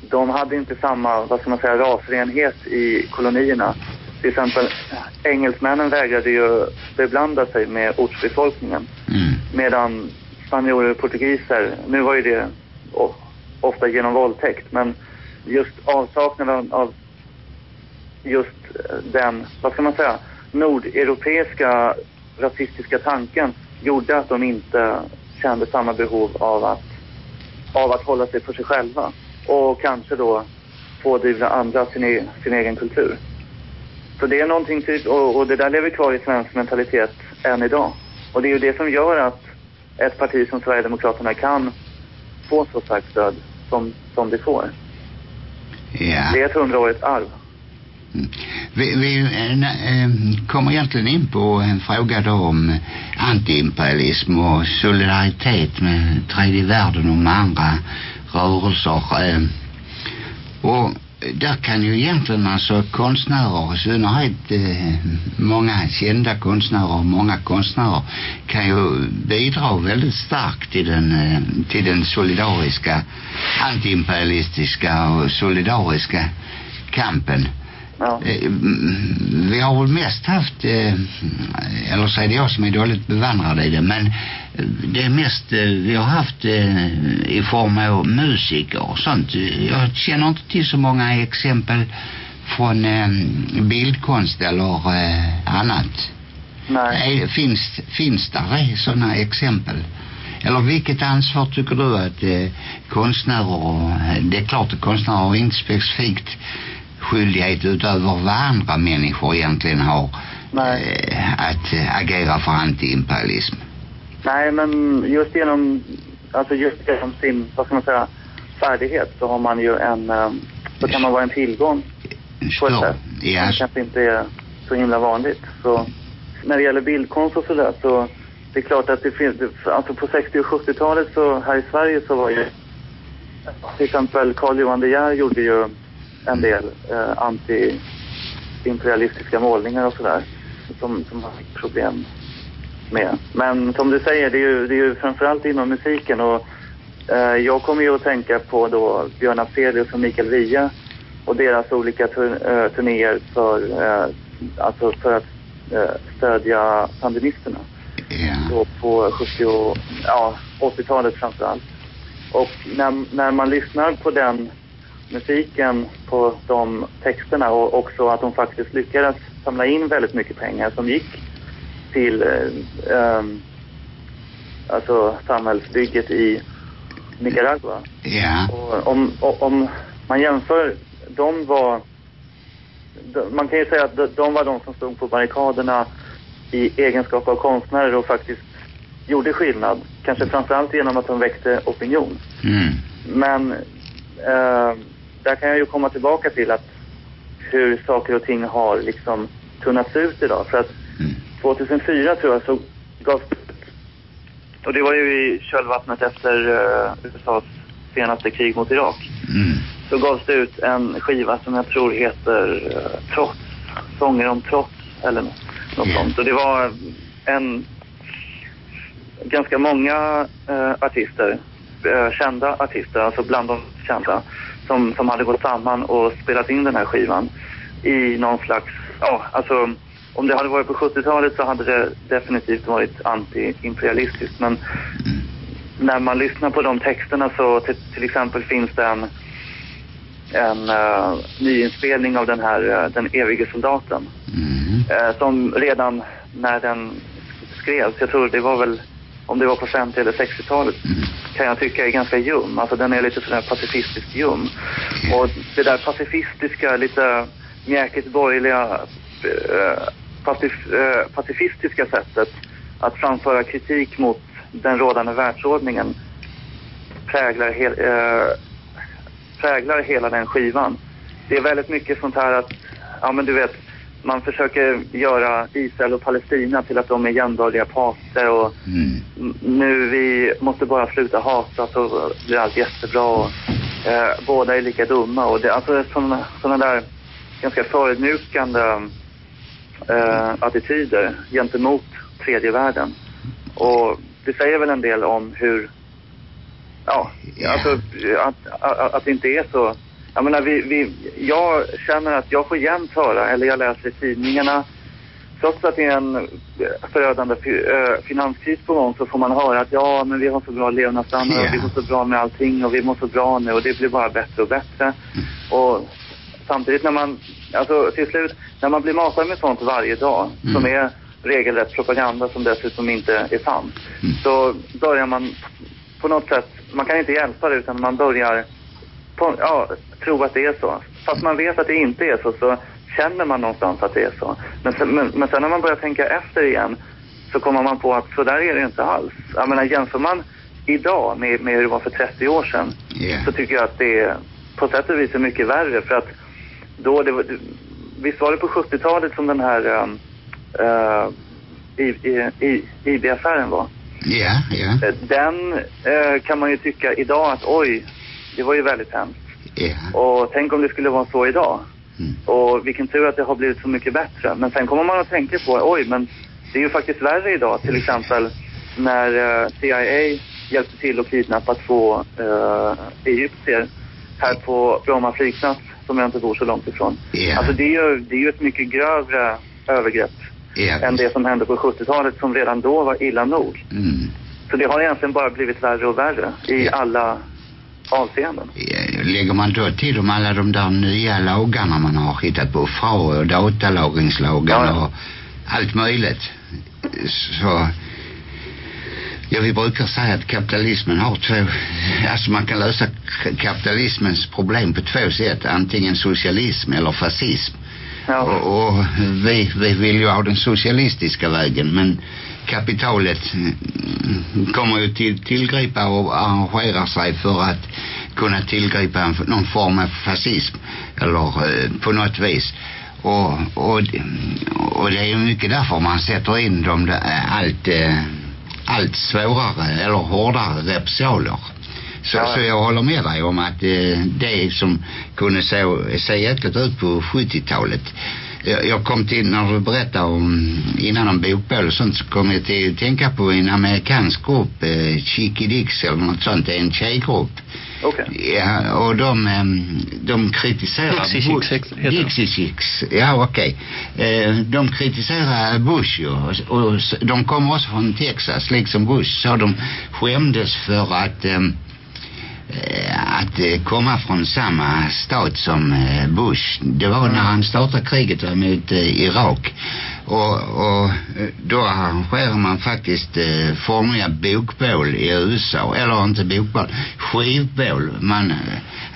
de hade inte samma, vad ska man säga, rasrenhet i kolonierna. Till exempel engelsmännen vägrade ju beblanda sig med ortsbefolkningen. Mm. Medan spanjorer och portugiser, nu var ju det ofta genom våldtäkt, men just avsaknaden av just den, vad ska man säga, nordeuropeiska rasistiska tanken gjorde att de inte kände samma behov av att, av att hålla sig för sig själva och kanske då pådyvla andra sin, e sin egen kultur. Så det är någonting, till, och, och det där lever kvar i svensk mentalitet än idag. Och det är ju det som gör att ett parti som Sverigedemokraterna kan få så starkt stöd som, som det får. Ja. Det är ett hundraårigt arv. Mm. Vi, vi eh, eh, kommer egentligen in på en fråga då om eh, antiimperialism och solidaritet med tredje världen och med andra rörelser. Eh. Och där kan ju egentligen alltså konstnärer, i synnerhet eh, många kända konstnärer och många konstnärer kan ju bidra väldigt starkt till den, eh, till den solidariska, antiimperialistiska och solidariska kampen. Ja. Eh, vi har väl mest haft, eh, eller så är det jag som är dåligt bevandrad i det, men eh, det är mest vi har haft i form av musiker och sånt. Jag känner inte till så många exempel från bildkonst eller annat. Nej. Finns, finns där sådana exempel? Eller vilket ansvar tycker du att konstnärer det är klart att konstnärer har inte specifikt skyldighet utöver vad andra människor egentligen har Nej. eh, att eh, agera för antiimperialism. Nej, men just genom, alltså just genom sin, vad ska man säga, färdighet så har man ju en, eh, så kan man vara en tillgång på ett sätt. Ja, som kanske inte är så himla vanligt. Så när det gäller bildkonst och sådär så det är klart att det finns, det- alltså på 60 och 70-talet så här i Sverige så var ju till exempel Carl Johan De Geer gjorde ju en del eh, anti-imperialistiska målningar och sådär som, som man fick problem med. Men som du säger, det är ju, det är ju framförallt inom musiken och eh, jag kommer ju att tänka på då Björn Afzelius och Mikael Wiehe och deras olika tur, eh, turnéer för, eh, alltså för att eh, stödja sandinisterna ja. då på 70 och, ja, 80-talet framförallt. Och när, när man lyssnar på den musiken, på de texterna och också att de faktiskt lyckades samla in väldigt mycket pengar som gick till eh, ehm, alltså samhällsbygget i Nicaragua. Ja. Och om, och- om man jämför, de var... de- Man kan ju säga att de- de var de som stod på barrikaderna i egenskap av konstnärer och faktiskt gjorde skillnad. Kanske framförallt genom att de väckte opinion. Mm. Men eh, där kan jag ju komma tillbaka till att hur saker och ting har liksom tunnats ut idag. För att Mm. 2004 tror jag så gavs och det var ju i kölvattnet efter eh, USAs senaste krig mot Irak. Mm. Så gavs det ut en skiva som jag tror heter uh, Trots. Sånger om trots eller något, något Ja. sånt. Och det var en ganska många eh, artister, eh, kända artister, alltså bland de kända, som, som hade gått samman och spelat in den här skivan i någon slags, ja, alltså om det hade varit på 70-talet så hade det definitivt varit anti-imperialistiskt. Men när man lyssnar på de texterna så till, till exempel finns det en, en uh, nyinspelning av den här eh, Den evige soldaten. Mm. Eh, som redan när den skrevs, jag tror det var väl om det var på 50 eller 60-talet, kan jag tycka är ganska ljum. Alltså den är lite sådär pacifistiskt ljum. Och det där pacifistiska, lite mjäkigt borgerliga, eh, pacif, eh, pacifistiska sättet att framföra kritik mot den rådande världsordningen präglar, hel, eh, präglar hela den skivan. Det är väldigt mycket sånt här att, ja men du vet, man försöker göra Israel och Palestina till att de är jämbördiga parter och Mm. nu vi måste bara sluta hata så blir allt jättebra och eh, båda är lika dumma och det, alltså sådana såna där ganska förödmjukande eh, attityder gentemot tredje världen. Och det säger väl en del om hur, ja, Ja. alltså att, att, att det inte är så. Jag menar, vi, vi, jag känner att jag får jämt höra, eller jag läser i tidningarna, trots att det är en förödande fi, eh, finanskris på gång så får man höra att ja, men vi har så bra levnadsstandard och vi mår så bra med allting och vi mår så bra nu och det blir bara bättre och bättre. Och samtidigt när man, alltså till slut, när man blir matad med sånt varje dag, Mm. som är regelrätt propaganda som dessutom inte är sant, Mm. så börjar man på något sätt, man kan inte hjälpa det utan man börjar ja, tro att det är så. Fast man vet att det inte är så, så känner man någonstans att det är så. Men sen, men, men sen när man börjar tänka efter igen så kommer man på att så där är det inte alls. Jag menar jämför man idag med, med hur det var för 30 år sedan Ja. så tycker jag att det är på sätt och vis är mycket värre för att då det, visst var det på 70-talet som den här um, uh, IB-affären var? Ja, ja, Eh, Den eh, kan man ju tycka idag att oj, det var ju väldigt hemskt. ja. Och tänk om det skulle vara så idag. Mm. Och vilken tur att det har blivit så mycket bättre. Men sen kommer man att tänka på, oj, men det är ju faktiskt värre idag. Till exempel när eh, CIA hjälpte till att kidnappa två uh, egyptier här på Bromma flygplats, som jag inte bor så långt ifrån. Ja. Alltså det är, ju, det är ju ett mycket grövre övergrepp ja. än det som hände på 70-talet som redan då var illa nog. Mm. Så det har egentligen bara blivit värre och värre i alla avseenden. Lägger man då till om alla de där nya lagarna man har hittat på, FRA och datalagringslagarna Ja, och allt möjligt. Så, ja vi brukar säga att kapitalismen har två, alltså man kan lösa kapitalismens problem på två sätt, antingen socialism eller fascism. Ja. Och, och vi, vi vill ju ha den socialistiska vägen men kapitalet mm, kommer ju till tillgripa och arrangerar sig för att kunna tillgripa en, någon form av fascism eller eh, på något vis. Och, och, och det är ju mycket därför man sätter in dem där, eh, allt, eh, allt svårare eller hårdare repressalier. Så, Ja. så jag håller med dig om att eh, det som kunde se, se äckligt ut på 70-talet. Jag, jag kom till, när du berättade om, innan om bokbål och sånt så kom jag till att tänka på en amerikansk grupp, eh, Chicky Dicks eller något sånt, det är en tjejgrupp. Okej. Ja, och de, ehm, de kritiserar... Dixie Chicks Bush- heter. Dixie Chicks, ja okej. Eh, de kritiserar Bush ju. Och, och de kommer också från Texas, liksom Bush. Så de skämdes för att... eh, att eh, komma från samma stat som eh, Bush. Det var när han startade kriget mot Irak. Och, och då arrangerar man faktiskt eh, formliga bokbål i USA. Eller inte bokbål, skivbål. Man,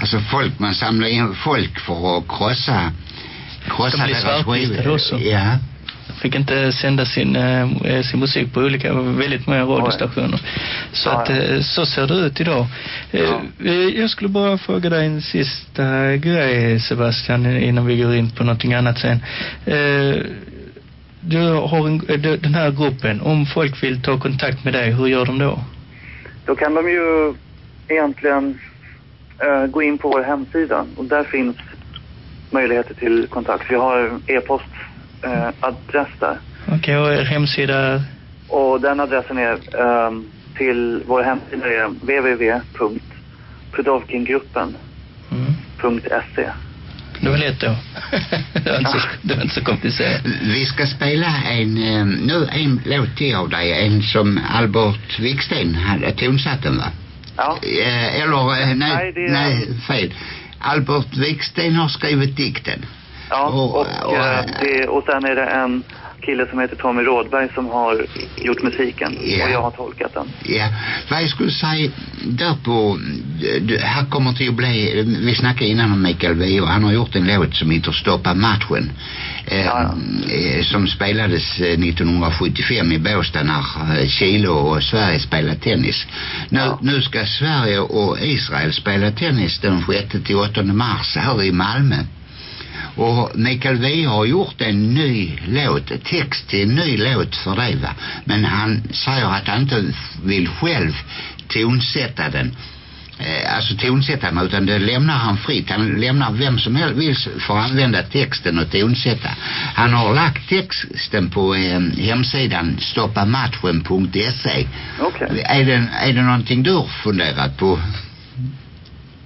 alltså folk, man samlar in folk för att krossa, krossa De blir svartlistade också. Ja. Fick inte sända sin, eh, sin musik på olika, väldigt många radiostationer. Så att eh, så ser det ut idag. Eh, Ja. eh, Jag skulle bara fråga dig en sista grej Sebastian innan vi går in på någonting annat sen. Eh, Du har en, eh, den här gruppen, om folk vill ta kontakt med dig, hur gör de då? Då kan de ju egentligen eh, gå in på vår hemsida och där finns möjligheter till kontakt. Vi har e-postadress eh, adress där. Okej, och er hemsida? Och den adressen är ehm, till vår hemsida är www.prudovkingruppen.se Mm. Det var lätt då. det, var inte så, det var inte så komplicerat. Vi ska spela en, eh, nu en låt till av dig, en som Albert Wiksten hade tonsatt den va? Ja, Eh, eller, eh, nej, Nej, det är- nej, fel. Albert Wiksten har skrivit dikten. Ja. Och- eh, det, och sen är det en kille som heter Tommy Rådberg som har gjort musiken Ja. och jag har tolkat den. Ja, vad jag skulle säga där på, här kommer till att bli, vi snackade innan om Mikael Wiehe han har gjort en låt som heter Stoppa matchen. Eh, Ja. eh, som spelades eh, 1975 i Båstad när eh, Chile och Sverige spelade tennis. Nu, Ja. nu ska Sverige och Israel spela tennis den 6 till 8 mars här i Malmö. Och Mikael Wiehe har gjort en ny låt, text till en ny låt för dig va. Men han säger att han inte vill själv tonsätta den. Eh, alltså tonsätta den utan det lämnar han fritt. Han lämnar vem som helst vill få använda texten och tonsätta. Han har lagt texten på eh, hemsidan stoppamatchen.se. Okej. Är, det, är det någonting du har funderat på?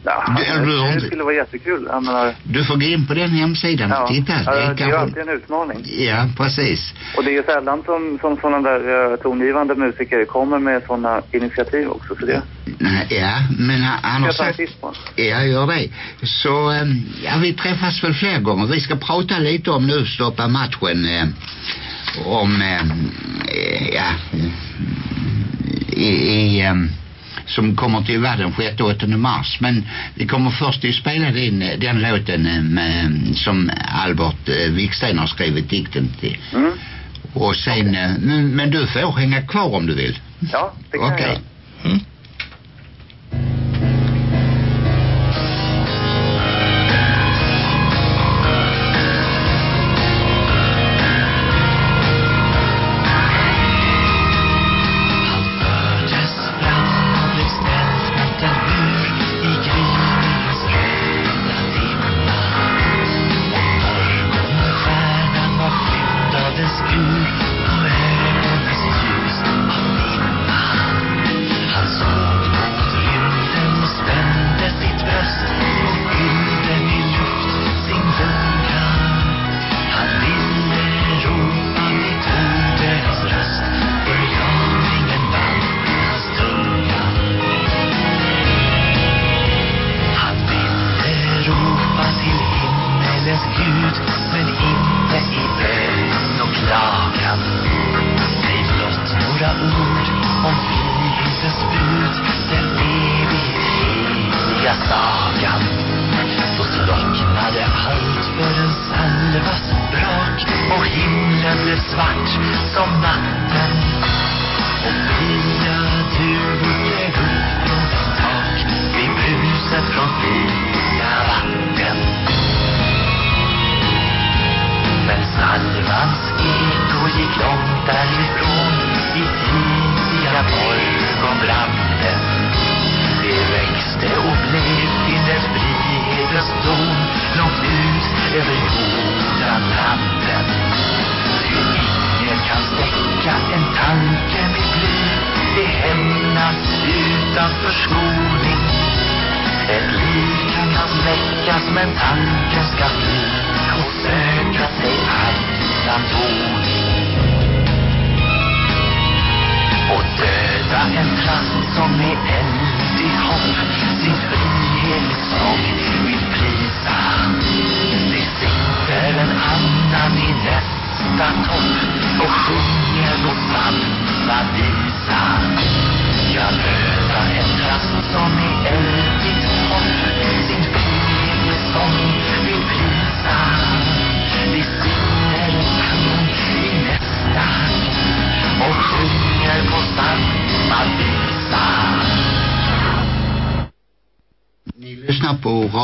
Ja, det, det inte- skulle vara jättekul. Menar, Du får gå in på den hemsidan ja, och titta. ja, det är ju alltid en utmaning. Ja, precis. Och det är sällan som, som sådana där uh, tongivande musiker kommer med sådana initiativ också. Så det Ja, men han, han har sagt... Ja, gör det. Så, ehm, ja, vi träffas väl fler gånger. Vi ska prata lite om nu, stoppa matchen. Eh, om, eh, ja, eh, i, i ehm, som kommer till vara den 6-8 mars. Men vi kommer först att spela den, den låten med, som Albert eh, Wiksten har skrivit dikten till. Mm. Och sen, eh, men, men du får hänga kvar om du vill. Ja, det kan jag Okej. göra. Mm.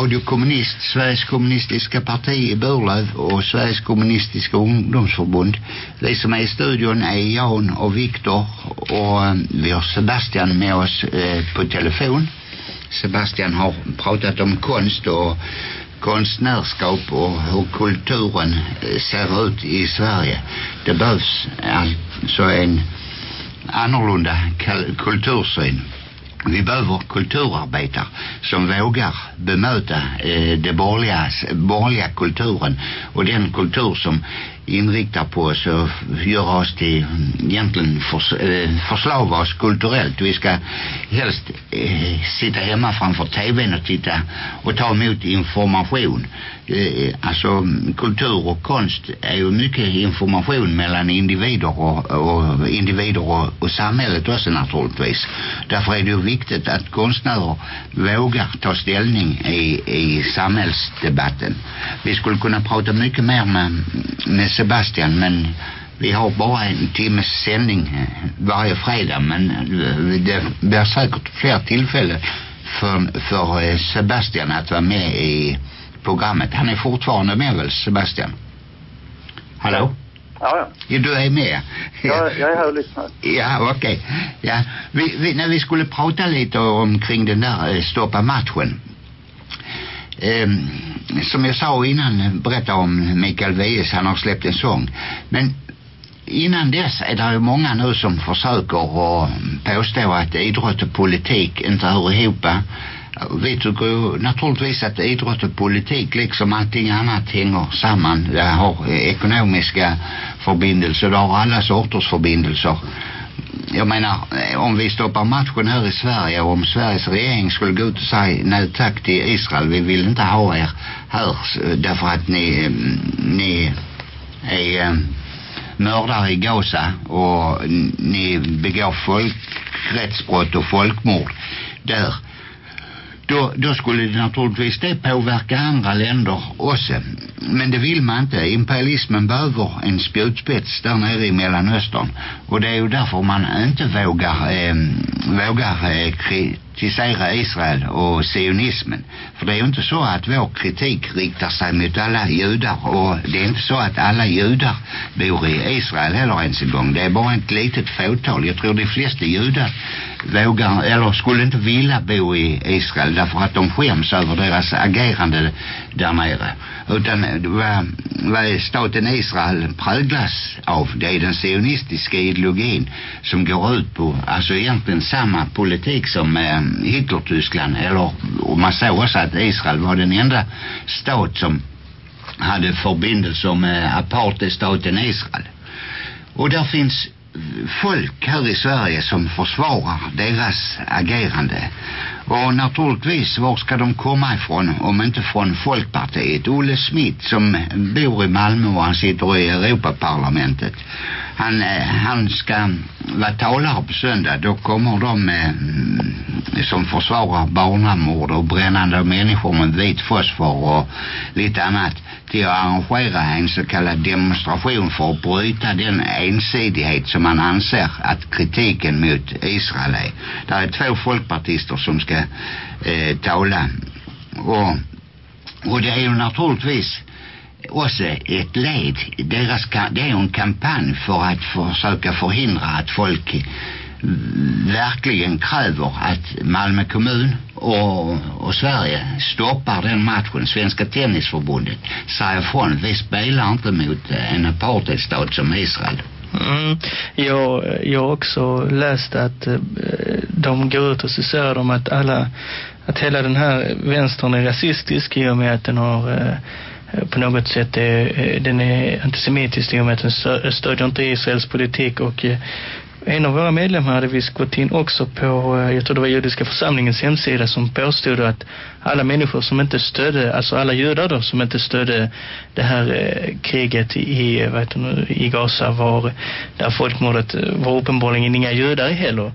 Radio Kommunist, Sveriges kommunistiska parti i Burlöv och Sveriges kommunistiska ungdomsförbund. Vi som är i studion är Jan och Viktor och eh, vi har Sebastian med oss eh, på telefon. Sebastian har pratat om konst och konstnärskap och hur kulturen eh, ser ut i Sverige. Det behövs alltså en annorlunda kultursyn. Vi behöver kulturarbetare som vågar bemöta eh, det borgerliga, borgerliga kulturen och den kultur som inriktar på oss och gör oss till egentligen förs, øh, förslava oss kulturellt. Vi ska helst øh, eh, sitta hemma framför tvn och titta och ta emot information. Eh, alltså kultur och konst är ju mycket information mellan individer och, och individer och, och samhället också naturligtvis. Därför är det ju viktigt att konstnärer vågar ta ställning i, i samhällsdebatten. Vi skulle kunna prata mycket mer med, med Sebastian men vi har bara en timmes sändning eh, varje fredag men eh, det blir säkert fler tillfällen för, för eh, Sebastian att vara med i programmet. Han är fortfarande med väl Sebastian? Hallå? Ja, ja. Ja, du är med? Jag, jag är här och lyssnar. Ja, okej. Ja, vi, vi, när vi skulle prata lite omkring den där stoppa matchen. Eh, som jag sa innan, eh, berätta om Mikael Wiehes, han har släppt en sång. Men innan dess är det ju många nu som försöker att påstå att idrott och politik inte hör ihop. Vi tycker ju naturligtvis att idrott och politik liksom allting annat hänger samman. Det har ekonomiska förbindelser, det har alla sorters förbindelser. Jag menar, eh, om vi stoppar matchen här i Sverige och om Sveriges regering skulle gå ut och säga nej tack till Israel, vi vill inte ha er här därför att ni, eh, ni är eh, mördare i Gaza och ni begår folkrättsbrott och folkmord där då, då skulle det naturligtvis det påverka andra länder också. Men det vill man inte. Imperialismen behöver en spjutspets där nere i Mellanöstern. Och det är ju därför man inte vågar, eh, vågar eh, kritisera Israel och sionismen. För det är ju inte så att vår kritik riktar sig mot alla judar. Och det är inte så att alla judar bor i Israel heller ens en gång. Det är bara ett litet fåtal. Jag tror de flesta judar vågar, eller skulle inte vilja bo i Israel därför att de skäms över deras agerande där nere. Utan eh, vad, vad staten Israel präglas av, det är den sionistiska ideologin som går ut på, alltså egentligen samma politik som eh, Hitler-Tyskland, eller och man såg också att Israel var den enda stat som hade förbindelser med apartheidstaten Israel. Och där finns folk här i Sverige som försvarar deras agerande. Och naturligtvis, var ska de komma ifrån om inte från Folkpartiet? Olle Smith som bor i Malmö och han sitter i Europaparlamentet. Han, eh, han ska vara talare på söndag. Då kommer de eh, som försvarar barnamord och brännande av människor med vit fosfor och lite annat till att arrangera en så kallad demonstration för att bryta den ensidighet som man anser att kritiken mot Israel är. Det är två folkpartister som ska eh, tala och, och det är ju naturligtvis också ett led deras, det är en kampanj för att försöka förhindra att folk verkligen kräver att Malmö kommun och, och Sverige stoppar den matchen. Svenska tennisförbundet säger ifrån. Vi spelar inte mot en apartheidstat som Israel. Mm. Jag, jag har också läst att eh, de går ut och så säger de att alla att hela den här vänstern är rasistisk i och med att den har eh, på något sätt är, eh, den är antisemitisk i och med att den stödjer inte Israels politik och eh, en av våra medlemmar hade visst gått in också på, eh, jag tror det var judiska församlingens hemsida som påstod att alla människor som inte stödde, alltså alla judar då som inte stödde det här eh, kriget i, vad heter nu, i Gaza var, där folkmordet var uppenbarligen inga judar heller.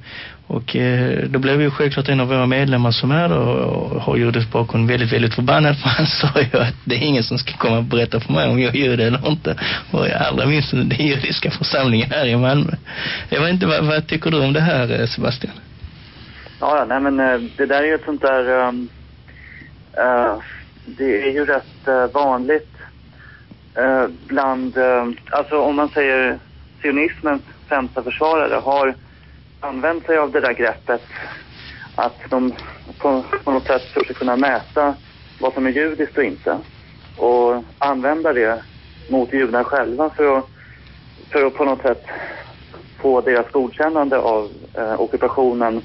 Och eh, då blev ju självklart en av våra medlemmar som är då och har judisk bakgrund väldigt, väldigt förbannad för han sa ju att det är ingen som ska komma och berätta för mig om jag är jude eller inte. Och jag allra minst den judiska församlingen här i Malmö. Jag vet inte, vad, vad tycker du om det här eh, Sebastian? Ja, nej men eh, det där är ju ett sånt där um, uh, det är ju rätt uh, vanligt uh, bland, alltså om man säger sionismens främsta försvarare har använt sig av det där greppet att de på, på något sätt försöker kunna mäta vad som är judiskt och inte och använda det mot judar själva för att, för att på något sätt få deras godkännande av eh, ockupationen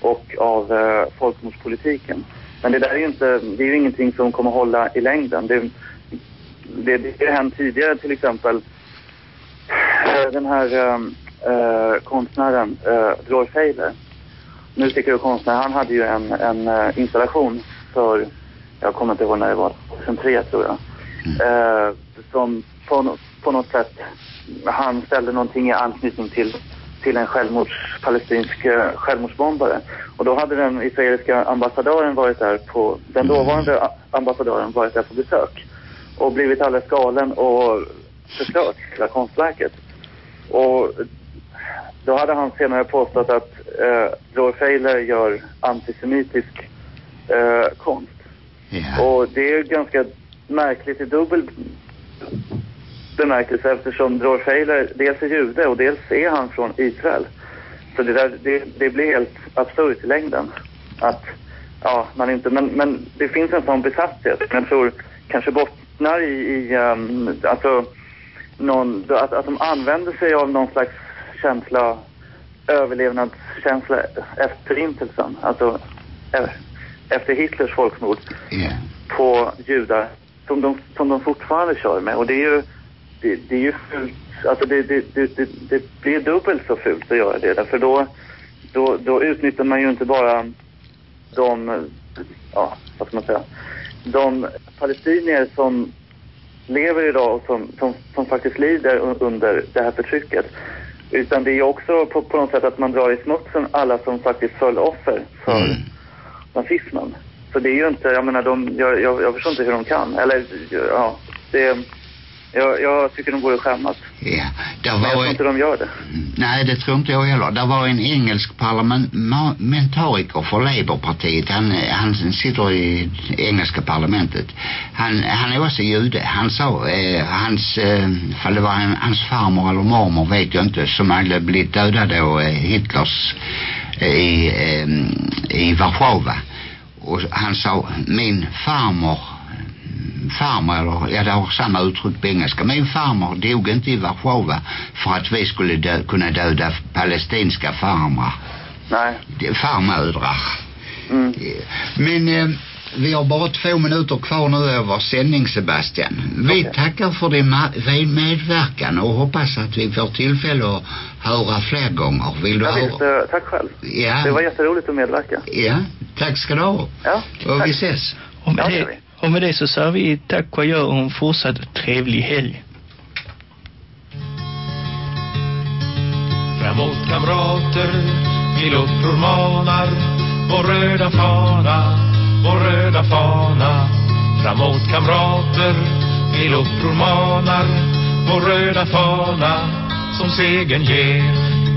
och av eh, folkmordspolitiken. Men det där är ju inte, det är ju ingenting som kommer hålla i längden. Det, det, det har hänt tidigare till exempel eh, den här eh, eh, konstnären eh, Roy Feiler, musiker och konstnär, han hade ju en, en uh, installation för, jag kommer inte ihåg när det var, 2003 tror jag, mm. eh, som på, på något sätt, han ställde någonting i anknytning till till en självmords, palestinsk uh, självmordsbombare. Och då hade den israeliska ambassadören varit där på, den mm. dåvarande ambassadören varit där på besök och blivit alldeles galen och förstört hela konstverket. Och då hade han senare påstått att eh, Roy Feiler gör antisemitisk eh, konst. Yeah. Och det är ganska märkligt i dubbel bemärkelse eftersom Dror Feiler dels är jude och dels är han från Israel. Så det, där, det, det blir helt absurt i längden. Att, ja, man inte, men, men det finns en sån besatthet som jag tror kanske bottnar i, i um, alltså, någon, att, att de använder sig av någon slags känsla, överlevnadskänsla efter förintelsen. Alltså efter Hitlers folkmord yeah. på judar som de, som de fortfarande kör med. Och det är ju, det, det är ju fult. Alltså det, det, det, det, det blir dubbelt så fult att göra det. Därför då, då, då utnyttjar man ju inte bara de, ja, vad ska man säga, de palestinier som lever idag och som, som, som faktiskt lider under det här förtrycket. Utan det är också på, på något sätt att man drar i smutsen alla som faktiskt föll offer för mm. nazismen. Så det är ju inte, jag menar, de, jag, jag, jag förstår inte hur de kan. Eller, ja, det jag, jag tycker de borde skämmas. Ja, där var Men jag tror inte de gör det. Nej, det tror inte jag heller. Det var en engelsk parlamentariker för Labourpartiet. Han, han sitter i engelska parlamentet. Han, han är också jude. Han sa, eh, hans, eh, för det var en, hans farmor eller mormor vet jag inte, som hade blivit dödade av eh, Hitlers eh, i, eh, i Warszawa. Och han sa, min farmor farmor, eller ja det har samma uttryck på engelska. Min farmor dog inte i Warszawa för att vi skulle dö, kunna döda palestinska farmar. Nej. Farmödrar. Mm. Men eh, vi har bara två minuter kvar nu över sändning Sebastian. Vi okay. tackar för din medverkan och hoppas att vi får tillfälle att höra fler gånger. Vill du ja, höra? Visst, tack själv. Ja. Det var jätteroligt att medverka. Ja. Tack ska du ha. Ja, Och tack. vi ses. Och med, Ja, det och med det så säger vi tack och adjö och en fortsatt trevlig helg. Framåt kamrater, vi uppror manar Vår röda fana, vår röda fana Framåt kamrater, vi uppror manar Vår röda fana, som segern ger